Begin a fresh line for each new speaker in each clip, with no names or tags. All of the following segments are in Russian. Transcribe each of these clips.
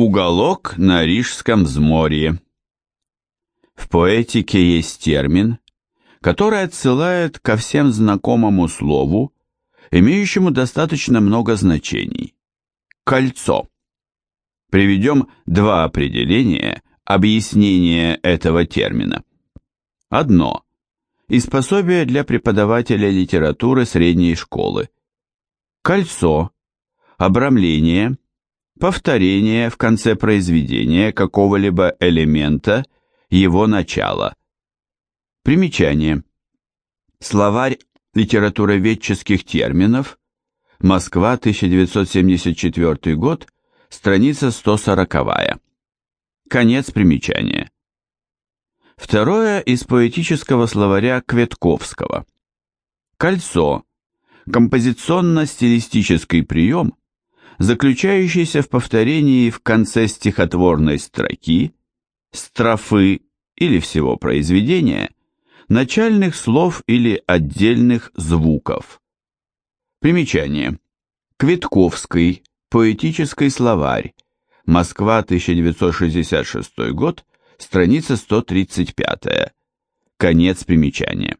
Уголок на Рижском взморье. В поэтике есть термин, который отсылает ко всем знакомому слову, имеющему достаточно много значений. Кольцо. Приведем два определения, объяснения этого термина. Одно. Из пособия для преподавателя литературы средней школы. Кольцо. Обрамление – повторение в конце произведения какого-либо элемента его начала. Примечание. Словарь литературоведческих терминов. Москва, 1974 год, страница 140. Конец примечания. Второе из поэтического словаря Кветковского. Кольцо. Композиционно-стилистический прием, заключающийся в повторении в конце стихотворной строки, строфы или всего произведения, начальных слов или отдельных звуков. Примечание. Квитковский, поэтический словарь, Москва, 1966 год, страница 135. Конец примечания.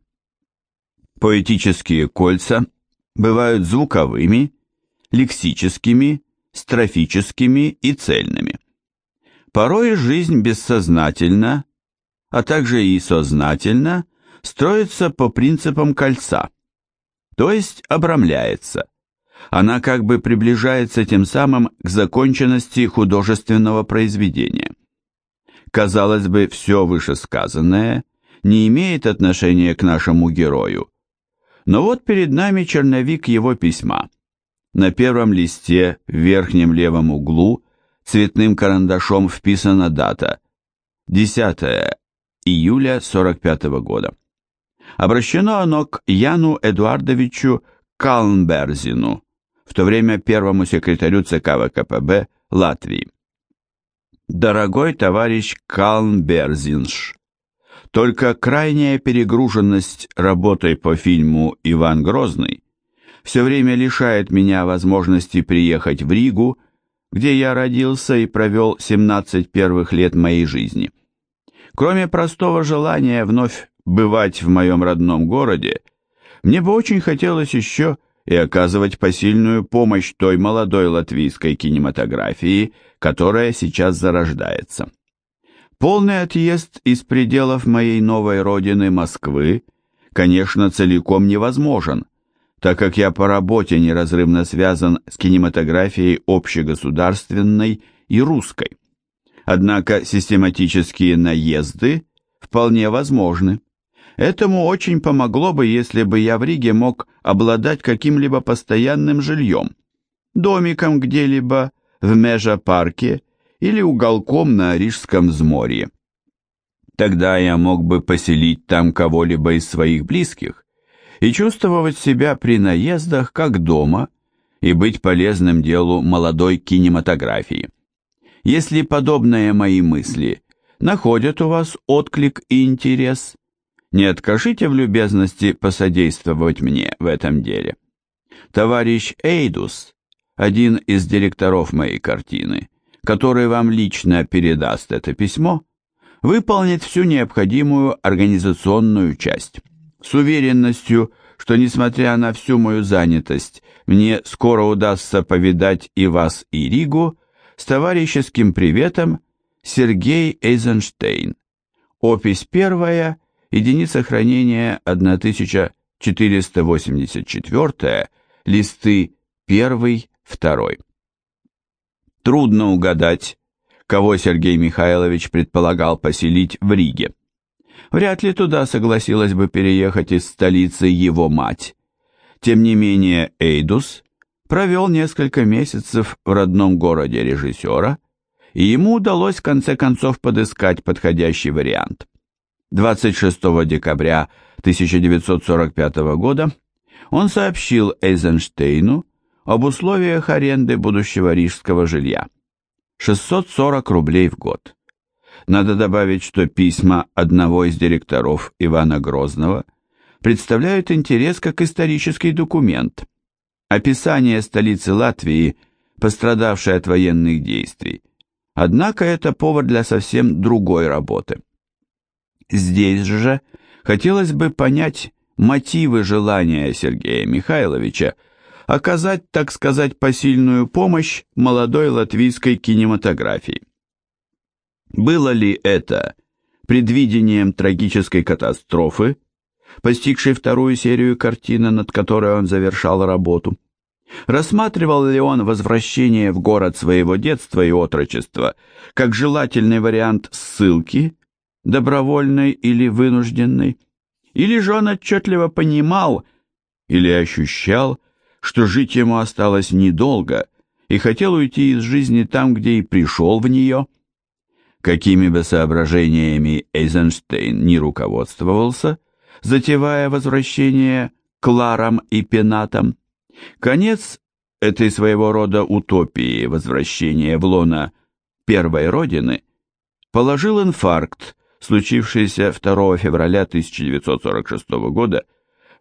Поэтические кольца бывают звуковыми лексическими, строфическими и цельными. Порой жизнь бессознательно, а также и сознательно строится по принципам кольца, то есть обрамляется. Она как бы приближается тем самым к законченности художественного произведения. Казалось бы, все вышесказанное не имеет отношения к нашему герою. Но вот перед нами черновик его письма – на первом листе в верхнем левом углу цветным карандашом вписана дата 10 июля 45 года. Обращено оно к Яну Эдуардовичу Калнберзину, в то время первому секретарю ЦК ВКПБ Латвии. Дорогой товарищ Калнберзинш, только крайняя перегруженность работой по фильму «Иван Грозный» все время лишает меня возможности приехать в Ригу, где я родился и провел 17 первых лет моей жизни. Кроме простого желания вновь бывать в моем родном городе, мне бы очень хотелось еще и оказывать посильную помощь той молодой латвийской кинематографии, которая сейчас зарождается. Полный отъезд из пределов моей новой родины Москвы, конечно, целиком невозможен – так как я по работе неразрывно связан с кинематографией общегосударственной и русской. Однако систематические наезды вполне возможны. Этому очень помогло бы, если бы я в Риге мог обладать каким-либо постоянным жильем, домиком где-либо в Межа-парке или уголком на Рижском взморье. Тогда я мог бы поселить там кого-либо из своих близких, и чувствовать себя при наездах как дома и быть полезным делу молодой кинематографии. Если подобные мои мысли находят у вас отклик и интерес, не откажите в любезности посодействовать мне в этом деле. Товарищ Эйдус, один из директоров моей картины, который вам лично передаст это письмо, выполнит всю необходимую организационную часть с уверенностью, что, несмотря на всю мою занятость, мне скоро удастся повидать и вас, и Ригу, с товарищеским приветом Сергей Эйзенштейн. Опись первая, единица хранения 1484, листы 1, 2. Трудно угадать, кого Сергей Михайлович предполагал поселить в Риге. Вряд ли туда согласилась бы переехать из столицы его мать. Тем не менее, Эйдус провел несколько месяцев в родном городе режиссера, и ему удалось в конце концов подыскать подходящий вариант. 26 декабря 1945 года он сообщил Эйзенштейну об условиях аренды будущего рижского жилья. 640 рублей в год. Надо добавить, что письма одного из директоров Ивана Грозного представляют интерес как исторический документ. Описание столицы Латвии, пострадавшей от военных действий, Однако это повод для совсем другой работы. Здесь же хотелось бы понять мотивы желания Сергея Михайловича оказать, так сказать, посильную помощь молодой латвийской кинематографии. Было ли это предвидением трагической катастрофы, постигшей вторую серию картины, над которой он завершал работу? Рассматривал ли он возвращение в город своего детства и отрочества как желательный вариант ссылки, добровольной или вынужденной, или же он отчетливо понимал или ощущал, что жить ему осталось недолго, и хотел уйти из жизни там, где и пришел в нее? Какими бы соображениями Эйзенштейн не руководствовался, затевая возвращение к и Пенатам, конец этой своего рода утопии возвращения в лона первой родины положил инфаркт, случившийся 2 февраля 1946 года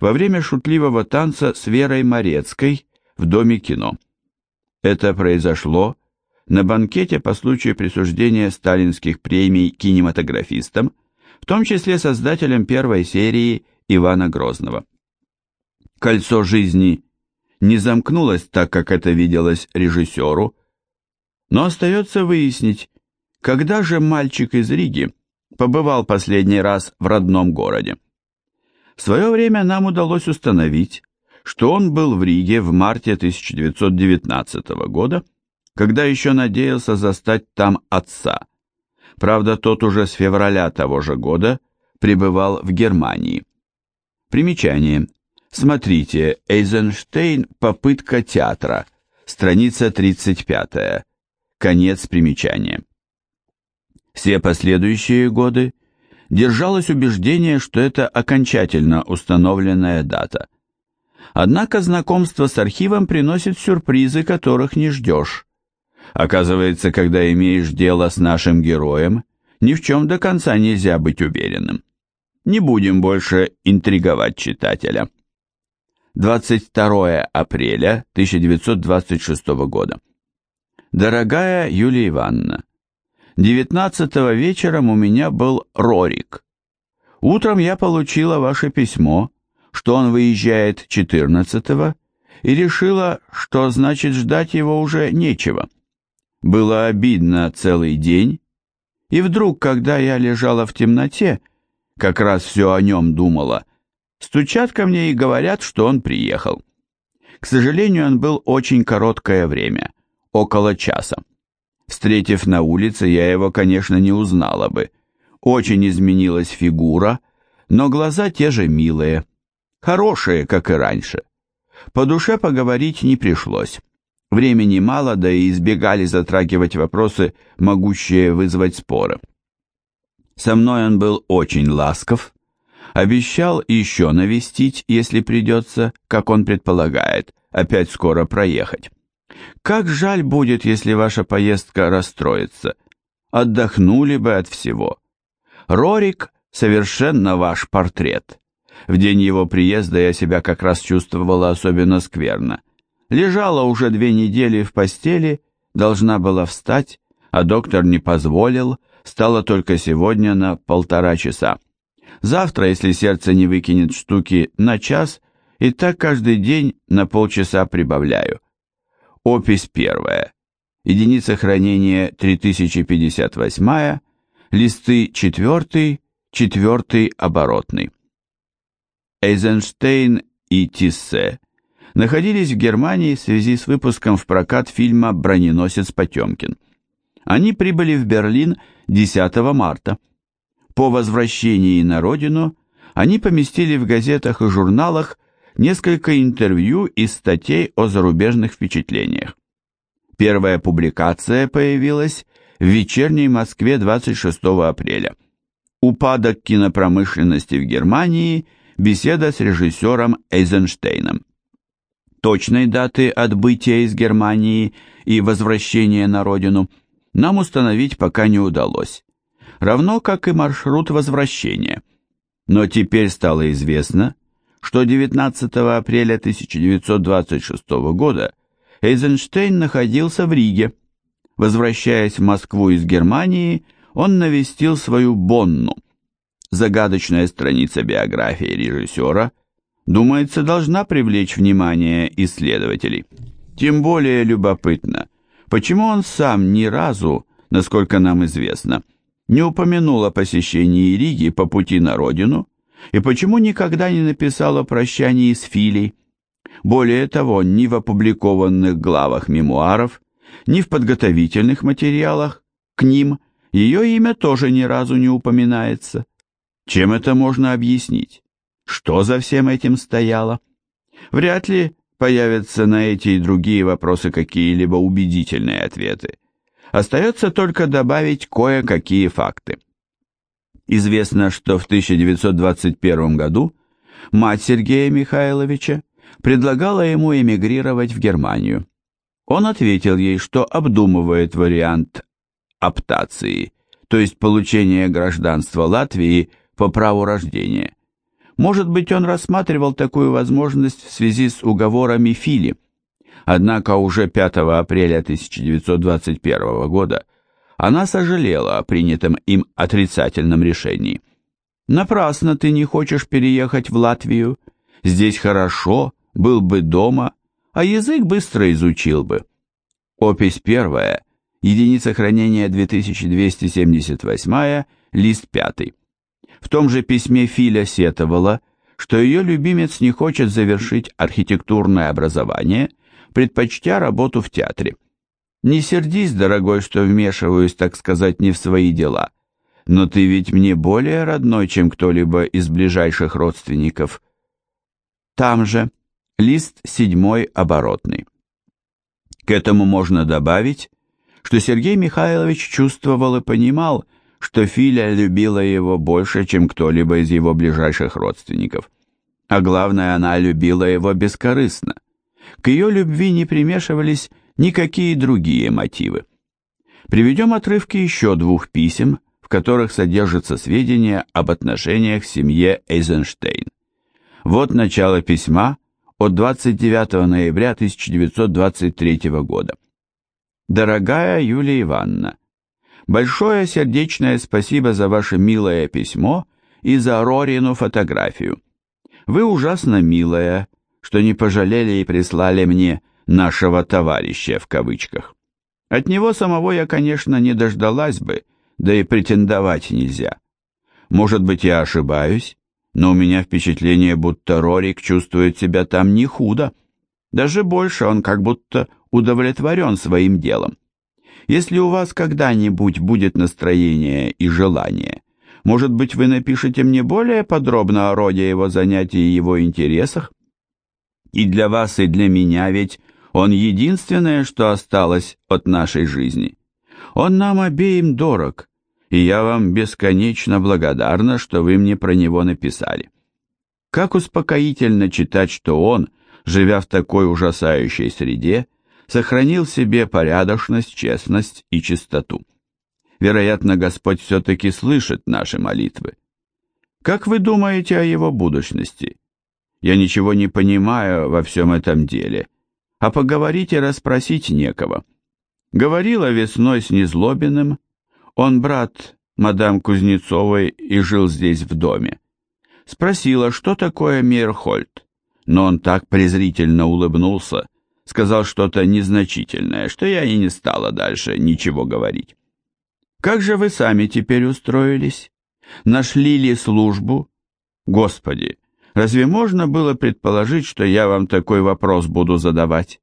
во время шутливого танца с Верой Морецкой в Доме кино. Это произошло на банкете по случаю присуждения сталинских премий кинематографистам, в том числе создателям первой серии Ивана Грозного. Кольцо жизни не замкнулось так, как это виделось режиссеру, но остается выяснить, когда же мальчик из Риги побывал последний раз в родном городе. В свое время нам удалось установить, что он был в Риге в марте 1919 года, когда еще надеялся застать там отца. Правда, тот уже с февраля того же года пребывал в Германии. Примечание. Смотрите, Эйзенштейн «Попытка театра», страница 35, конец примечания. Все последующие годы держалось убеждение, что это окончательно установленная дата. Однако знакомство с архивом приносит сюрпризы, которых не ждешь. Оказывается, когда имеешь дело с нашим героем, ни в чем до конца нельзя быть уверенным. Не будем больше интриговать читателя. 22 апреля 1926 года. Дорогая Юлия Ивановна, Девятнадцатого вечером у меня был Рорик. Утром я получила ваше письмо, что он выезжает четырнадцатого, и решила, что значит ждать его уже нечего. Было обидно целый день, и вдруг, когда я лежала в темноте, как раз все о нем думала, стучат ко мне и говорят, что он приехал. К сожалению, он был очень короткое время, около часа. Встретив на улице, я его, конечно, не узнала бы. Очень изменилась фигура, но глаза те же милые, хорошие, как и раньше. По душе поговорить не пришлось. Времени мало, да и избегали затрагивать вопросы, могущие вызвать споры. Со мной он был очень ласков, обещал еще навестить, если придется, как он предполагает, опять скоро проехать. Как жаль будет, если ваша поездка расстроится. Отдохнули бы от всего. Рорик совершенно ваш портрет. В день его приезда я себя как раз чувствовала особенно скверно. Лежала уже две недели в постели, должна была встать, а доктор не позволил, стала только сегодня на полтора часа. Завтра, если сердце не выкинет штуки, на час, и так каждый день на полчаса прибавляю. Опись первая. Единица хранения 3058, листы 4, 4 оборотный. Эйзенштейн и Тиссе находились в Германии в связи с выпуском в прокат фильма «Броненосец Потемкин». Они прибыли в Берлин 10 марта. По возвращении на родину они поместили в газетах и журналах несколько интервью и статей о зарубежных впечатлениях. Первая публикация появилась в «Вечерней Москве» 26 апреля. Упадок кинопромышленности в Германии, беседа с режиссером Эйзенштейном. Точной даты отбытия из Германии и возвращения на родину нам установить пока не удалось, равно как и маршрут возвращения. Но теперь стало известно, что 19 апреля 1926 года Эйзенштейн находился в Риге. возвращаясь в Москву из Германии, он навестил свою Бонну. Загадочная страница биографии режиссера, думается, должна привлечь внимание исследователей. Тем более любопытно, почему он сам ни разу, насколько нам известно, не упомянул о посещении Риги по пути на родину, и почему никогда не написал о прощании с Филей. Более того, ни в опубликованных главах мемуаров, ни в подготовительных материалах к ним ее имя тоже ни разу не упоминается. Чем это можно объяснить? Что за всем этим стояло? Вряд ли появятся на эти и другие вопросы какие-либо убедительные ответы. Остается только добавить кое-какие факты. Известно, что в 1921 году мать Сергея Михайловича предлагала ему эмигрировать в Германию. Он ответил ей, что обдумывает вариант аптации, то есть получения гражданства Латвии по праву рождения. Может быть, он рассматривал такую возможность в связи с уговорами Фили. Однако уже 5 апреля 1921 года она сожалела о принятом им отрицательном решении. «Напрасно ты не хочешь переехать в Латвию. Здесь хорошо, был бы дома, а язык быстро изучил бы». Опись первая, единица хранения 2278, лист пятый. В том же письме Филя сетовала, что ее любимец не хочет завершить архитектурное образование, предпочтя работу в театре. Не сердись, дорогой, что вмешиваюсь, так сказать, не в свои дела, но ты ведь мне более родной, чем кто-либо из ближайших родственников. Там же лист седьмой оборотный. К этому можно добавить, что Сергей Михайлович чувствовал и понимал, что Филя любила его больше, чем кто-либо из его ближайших родственников. А главное, она любила его бескорыстно. К ее любви не примешивались никакие другие мотивы. Приведем отрывки еще двух писем, в которых содержатся сведения об отношениях в семье Эйзенштейн. Вот начало письма от 29 ноября 1923 года. Дорогая Юлия Ивановна, Большое сердечное спасибо за ваше милое письмо и за Рорину фотографию. Вы ужасно милая, что не пожалели и прислали мне «нашего товарища» в кавычках. От него самого я, конечно, не дождалась бы, да и претендовать нельзя. Может быть, я ошибаюсь, но у меня впечатление, будто Рорик чувствует себя там не худо. Даже больше он как будто удовлетворен своим делом. Если у вас когда-нибудь будет настроение и желание, может быть, вы напишите мне более подробно о роде его занятий и его интересах? И для вас, и для меня ведь он единственное, что осталось от нашей жизни. Он нам обеим дорог, и я вам бесконечно благодарна, что вы мне про него написали. Как успокоительно читать, что он, живя в такой ужасающей среде, сохранил себе порядочность, честность и чистоту. Вероятно, Господь все-таки слышит наши молитвы. Как вы думаете о его будущности? Я ничего не понимаю во всем этом деле, а поговорить и расспросить некого. Говорила весной с Незлобиным, он брат мадам Кузнецовой и жил здесь в доме. Спросила, что такое Мейерхольд, но он так презрительно улыбнулся, сказал что-то незначительное, что я и не стала дальше ничего говорить. Как же вы сами теперь устроились? Нашли ли службу? Господи, разве можно было предположить, что я вам такой вопрос буду задавать?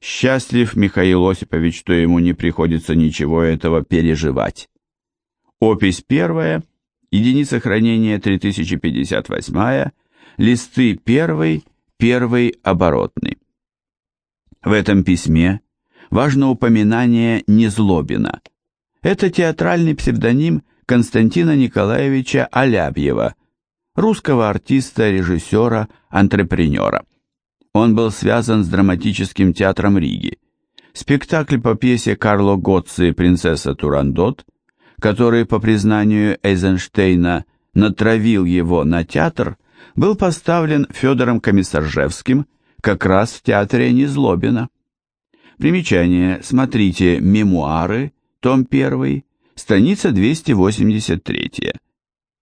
Счастлив Михаил Осипович, что ему не приходится ничего этого переживать. Опись первая, единица хранения 3058, листы первый, первый оборотный. В этом письме важно упоминание Незлобина. Это театральный псевдоним Константина Николаевича Алябьева, русского артиста, режиссера, антрепренера. Он был связан с драматическим театром Риги. Спектакль по пьесе Карло Готци «Принцесса Турандот», который, по признанию Эйзенштейна, натравил его на театр, был поставлен Федором Комиссаржевским как раз в театре Незлобина. Примечание. Смотрите «Мемуары», том 1, страница 283.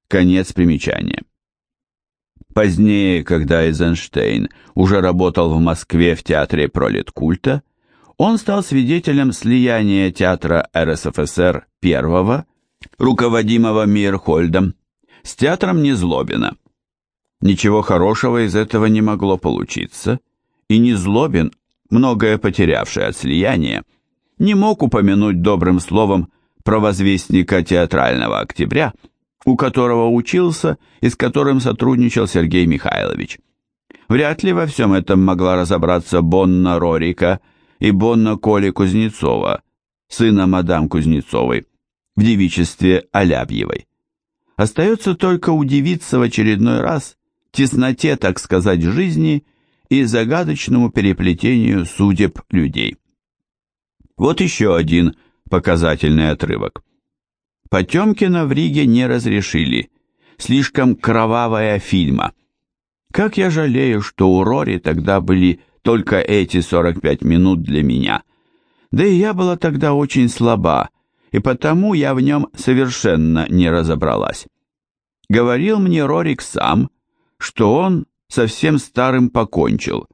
Конец примечания. Позднее, когда Эйзенштейн уже работал в Москве в театре пролеткульта, он стал свидетелем слияния театра РСФСР первого, руководимого Мирхольдом, с театром Незлобина. Ничего хорошего из этого не могло получиться, и Незлобин, многое потерявший от слияния, не мог упомянуть добрым словом провозвестника театрального октября, у которого учился и с которым сотрудничал Сергей Михайлович. Вряд ли во всем этом могла разобраться Бонна Рорика и Бонна Коли Кузнецова, сына мадам Кузнецовой, в девичестве Алябьевой. Остается только удивиться в очередной раз тесноте, так сказать, жизни и загадочному переплетению судеб людей. Вот еще один показательный отрывок. Потемкина в Риге не разрешили. Слишком кровавая фильма. Как я жалею, что у Рори тогда были только эти 45 минут для меня. Да и я была тогда очень слаба, и потому я в нем совершенно не разобралась. Говорил мне Рорик сам, что он совсем старым покончил,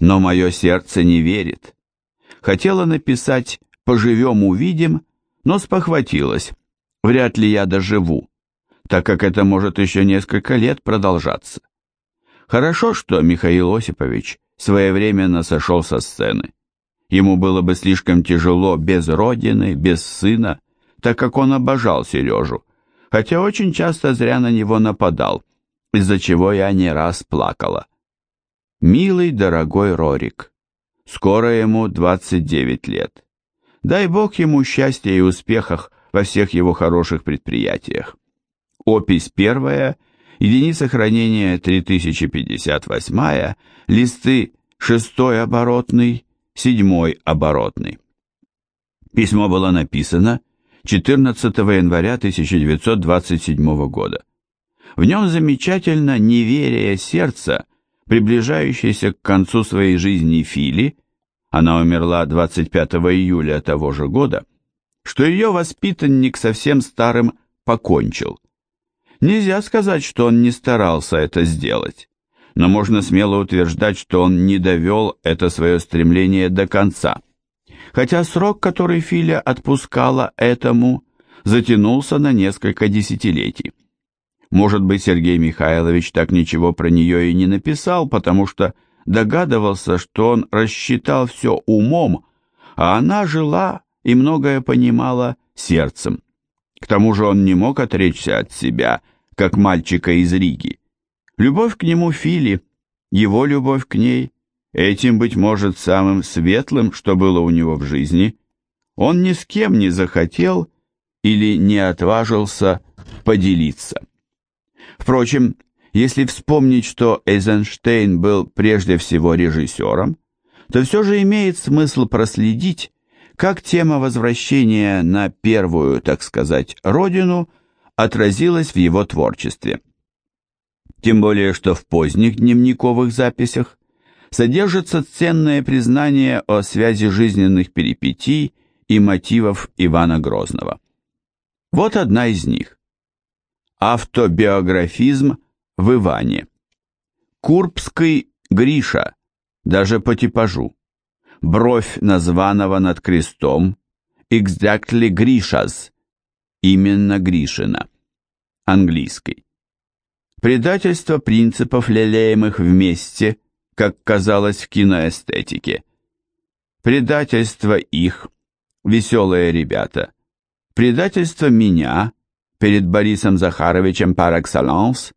но мое сердце не верит. Хотела написать «поживем-увидим», но спохватилась, вряд ли я доживу, так как это может еще несколько лет продолжаться. Хорошо, что Михаил Осипович своевременно сошел со сцены. Ему было бы слишком тяжело без родины, без сына, так как он обожал Сережу, хотя очень часто зря на него нападал, из-за чего я не раз плакала. Милый, дорогой Рорик, скоро ему 29 лет. Дай Бог ему счастья и успехах во всех его хороших предприятиях. Опись первая, единица хранения 3058, листы шестой оборотный, седьмой оборотный. Письмо было написано 14 января 1927 года. В нем замечательно неверие сердца, приближающееся к концу своей жизни Фили, она умерла 25 июля того же года, что ее воспитанник совсем старым покончил. Нельзя сказать, что он не старался это сделать, но можно смело утверждать, что он не довел это свое стремление до конца. Хотя срок, который Филя отпускала этому, затянулся на несколько десятилетий. Может быть, Сергей Михайлович так ничего про нее и не написал, потому что догадывался, что он рассчитал все умом, а она жила и многое понимала сердцем. К тому же он не мог отречься от себя, как мальчика из Риги. Любовь к нему Фили, его любовь к ней, этим, быть может, самым светлым, что было у него в жизни, он ни с кем не захотел или не отважился поделиться. Впрочем, если вспомнить, что Эйзенштейн был прежде всего режиссером, то все же имеет смысл проследить, как тема возвращения на первую, так сказать, родину отразилась в его творчестве. Тем более, что в поздних дневниковых записях содержится ценное признание о связи жизненных перипетий и мотивов Ивана Грозного. Вот одна из них. Автобиографизм в Иване. Курбский Гриша, даже по типажу бровь названного над крестом, exactly Гришас, именно Гришина, английский. Предательство принципов, лелеемых вместе, как казалось в киноэстетике. Предательство их, веселые ребята. Предательство меня перед Борисом Захаровичем par excellence,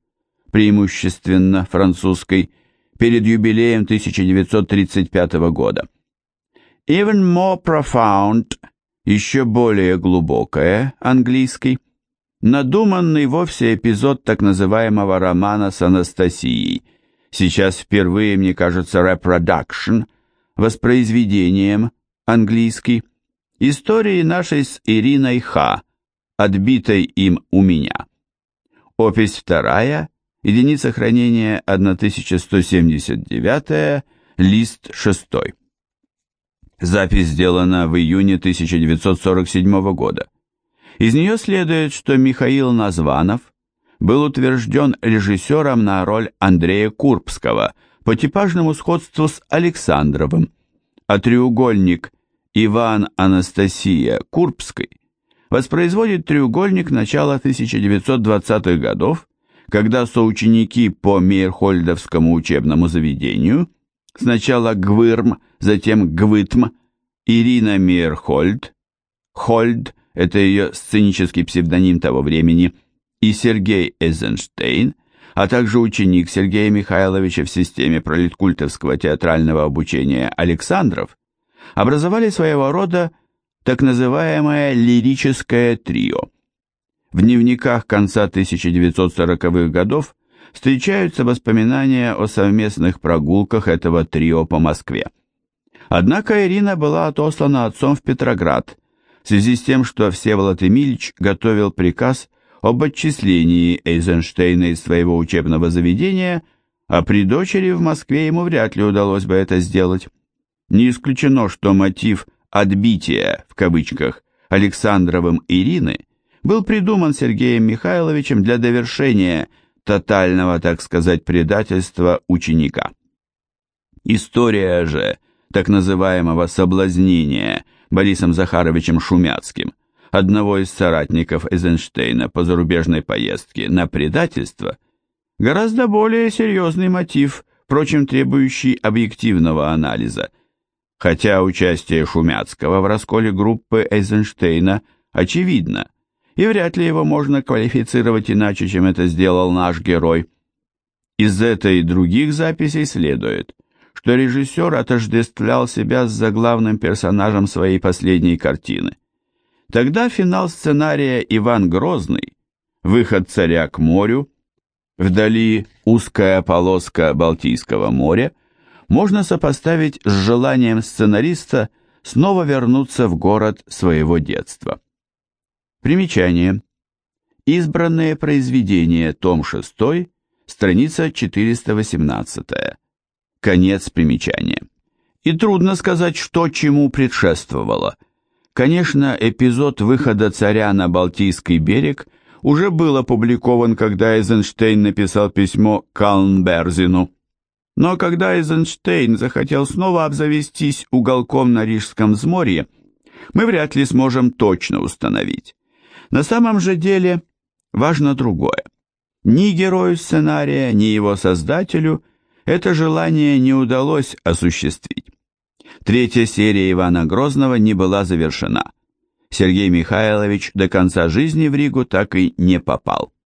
преимущественно французской, перед юбилеем 1935 года. Even more profound, еще более глубокое, английский, надуманный вовсе эпизод так называемого романа с Анастасией, сейчас впервые, мне кажется, reproduction, воспроизведением, английский, истории нашей с Ириной Ха, отбитой им у меня. Опись вторая, единица хранения 1179, лист шестой. Запись сделана в июне 1947 года. Из нее следует, что Михаил Названов был утвержден режиссером на роль Андрея Курбского по типажному сходству с Александровым, а треугольник Иван Анастасия Курбской воспроизводит треугольник начала 1920-х годов, когда соученики по Мейерхольдовскому учебному заведению, сначала Гвырм, затем Гвытм, Ирина Мейерхольд, Хольд – это ее сценический псевдоним того времени, и Сергей Эйзенштейн, а также ученик Сергея Михайловича в системе пролеткультовского театрального обучения Александров, образовали своего рода так называемое лирическое трио. В дневниках конца 1940-х годов встречаются воспоминания о совместных прогулках этого трио по Москве. Однако Ирина была отослана отцом в Петроград в связи с тем, что Всеволод Эмильевич готовил приказ об отчислении Эйзенштейна из своего учебного заведения, а при дочери в Москве ему вряд ли удалось бы это сделать. Не исключено, что мотив «отбития» в кавычках Александровым Ирины был придуман Сергеем Михайловичем для довершения тотального, так сказать, предательства ученика. История же так называемого соблазнения Борисом Захаровичем Шумяцким, одного из соратников Эйзенштейна по зарубежной поездке на предательство, гораздо более серьезный мотив, впрочем, требующий объективного анализа – хотя участие Шумяцкого в расколе группы Эйзенштейна очевидно, и вряд ли его можно квалифицировать иначе, чем это сделал наш герой. Из этой и других записей следует, что режиссер отождествлял себя с заглавным персонажем своей последней картины. Тогда финал сценария «Иван Грозный», выход царя к морю, вдали узкая полоска Балтийского моря – можно сопоставить с желанием сценариста снова вернуться в город своего детства. Примечание. Избранные произведения, том 6, страница 418. Конец примечания. И трудно сказать, что чему предшествовало. Конечно, эпизод выхода царя на Балтийский берег уже был опубликован, когда Эйзенштейн написал письмо Калнберзину. Но когда Эйзенштейн захотел снова обзавестись уголком на Рижском взморье, мы вряд ли сможем точно установить. На самом же деле важно другое. Ни герою сценария, ни его создателю это желание не удалось осуществить. Третья серия Ивана Грозного не была завершена. Сергей Михайлович до конца жизни в Ригу так и не попал.